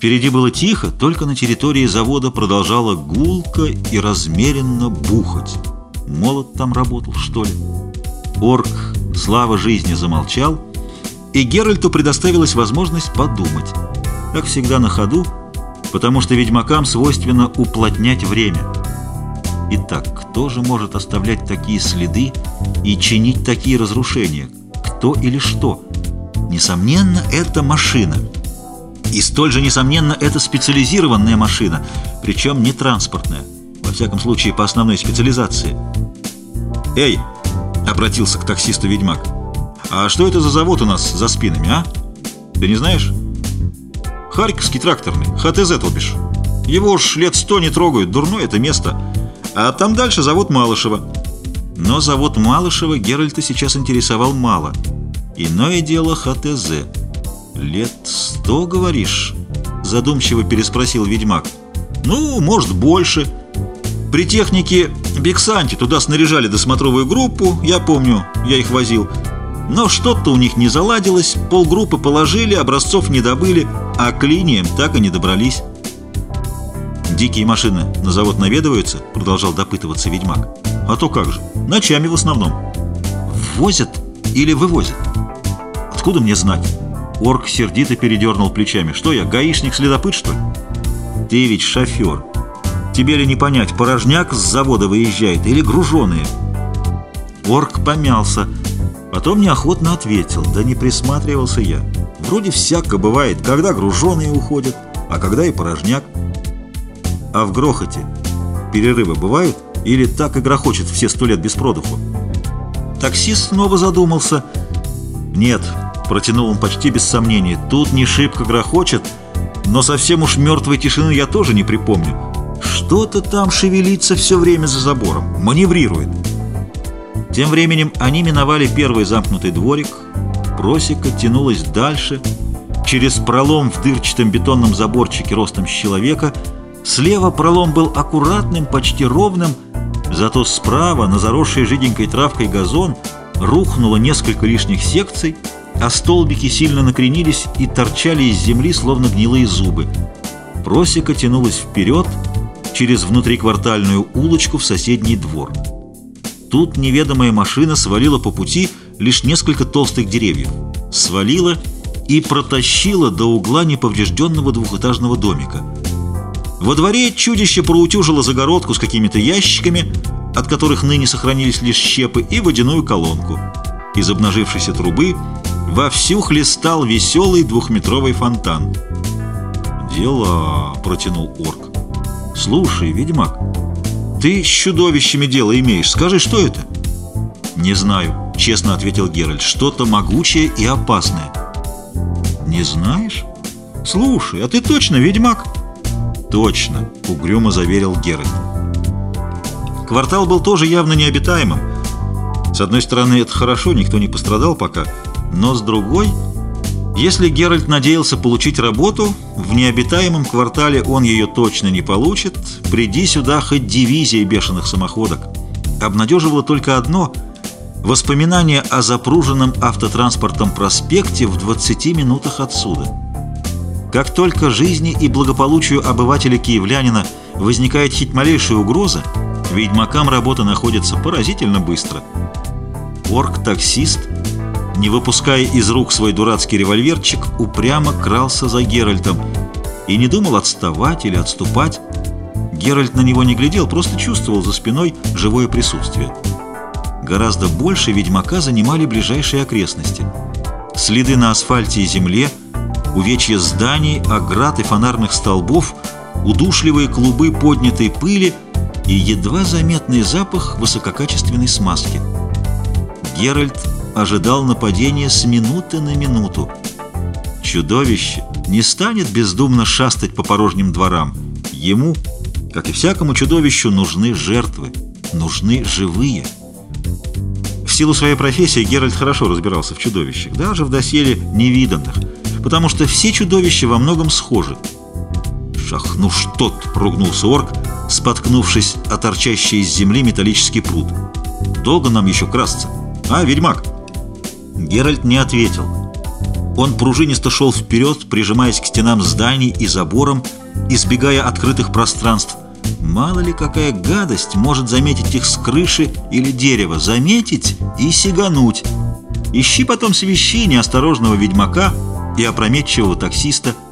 Впереди было тихо, только на территории завода продолжала гулко и размеренно бухать. Молот там работал, что ли? Орк, слава жизни, замолчал, и Геральту предоставилась возможность подумать. Как всегда на ходу, потому что ведьмакам свойственно уплотнять время. Итак, кто же может оставлять такие следы и чинить такие разрушения? Кто или что? Несомненно, это машина. И столь же, несомненно, это специализированная машина, причем не транспортная, во всяком случае, по основной специализации. «Эй!» — обратился к таксисту ведьмак. «А что это за завод у нас за спинами, а? Ты не знаешь?» «Харьковский тракторный, ХТЗ, то бишь. Его уж лет сто не трогают, дурное это место. А там дальше завод Малышева». Но завод Малышева Геральта сейчас интересовал мало. Иное дело ХТЗ. «Лет сто, говоришь?» — задумчиво переспросил ведьмак. «Ну, может, больше». При технике Бексанти туда снаряжали досмотровую группу, я помню, я их возил. Но что-то у них не заладилось, полгруппы положили, образцов не добыли, а к линиям так и не добрались. «Дикие машины на завод наведываются?» — продолжал допытываться ведьмак. «А то как же, ночами в основном». «Возят или вывозят?» «Откуда мне знать?» Орк сердито передернул плечами. «Что я, гаишник-следопыт, что ли?» «Ты ведь шофер. Тебе ли не понять, порожняк с завода выезжает или груженые?» Орк помялся, потом неохотно ответил, да не присматривался я. Вроде всяко бывает, когда груженые уходят, а когда и порожняк. А в грохоте перерывы бывают или так и грохочет все сто лет без продуху? Таксист снова задумался. «Нет», — протянул он почти без сомнений, — «тут не шибко грохочет, но совсем уж мертвой тишины я тоже не припомню». Что-то там шевелится все время за забором, маневрирует. Тем временем они миновали первый замкнутый дворик, просека тянулась дальше, через пролом в дырчатом бетонном заборчике ростом с человека. Слева пролом был аккуратным, почти ровным, зато справа на заросшей жиденькой травкой газон рухнуло несколько лишних секций, а столбики сильно накренились и торчали из земли, словно гнилые зубы. Просека тянулась вперед, через внутриквартальную улочку в соседний двор. Тут неведомая машина свалила по пути лишь несколько толстых деревьев. Свалила и протащила до угла неповрежденного двухэтажного домика. Во дворе чудище проутюжило загородку с какими-то ящиками, от которых ныне сохранились лишь щепы, и водяную колонку. Из обнажившейся трубы вовсю хлестал веселый двухметровый фонтан. «Дела», — протянул орк. «Слушай, ведьмак, ты с чудовищами дело имеешь. Скажи, что это?» «Не знаю», — честно ответил Геральт. «Что-то могучее и опасное». «Не знаешь? Слушай, а ты точно ведьмак?» «Точно», — угрюмо заверил Геральт. Квартал был тоже явно необитаемым. С одной стороны, это хорошо, никто не пострадал пока, но с другой... Если Геральт надеялся получить работу, в необитаемом квартале он ее точно не получит. Приди сюда хоть дивизия бешеных самоходок. Обнадеживало только одно – воспоминание о запруженном автотранспортом проспекте в 20 минутах отсюда. Как только жизни и благополучию обывателя-киевлянина возникает хоть малейшая угроза, ведьмакам работа находится поразительно быстро. Орк-таксист – не выпуская из рук свой дурацкий револьверчик, упрямо крался за Геральтом и не думал отставать или отступать. Геральт на него не глядел, просто чувствовал за спиной живое присутствие. Гораздо больше ведьмака занимали ближайшие окрестности. Следы на асфальте и земле, увечья зданий, оград и фонарных столбов, удушливые клубы поднятой пыли и едва заметный запах высококачественной смазки. Геральт ожидал нападения с минуты на минуту. Чудовище не станет бездумно шастать по порожним дворам. Ему, как и всякому чудовищу, нужны жертвы, нужны живые. В силу своей профессии Геральт хорошо разбирался в чудовищах, даже в доселе невиданных, потому что все чудовища во многом схожи. «Шах, ну что -то, ругнулся орк, споткнувшись о торчащий из земли металлический пруд. «Долго нам еще красться? А, ведьмак?» Геральт не ответил. Он пружинисто шел вперед, прижимаясь к стенам зданий и заборам, избегая открытых пространств. Мало ли какая гадость может заметить их с крыши или дерева, заметить и сигануть. Ищи потом свищи неосторожного ведьмака и опрометчивого таксиста –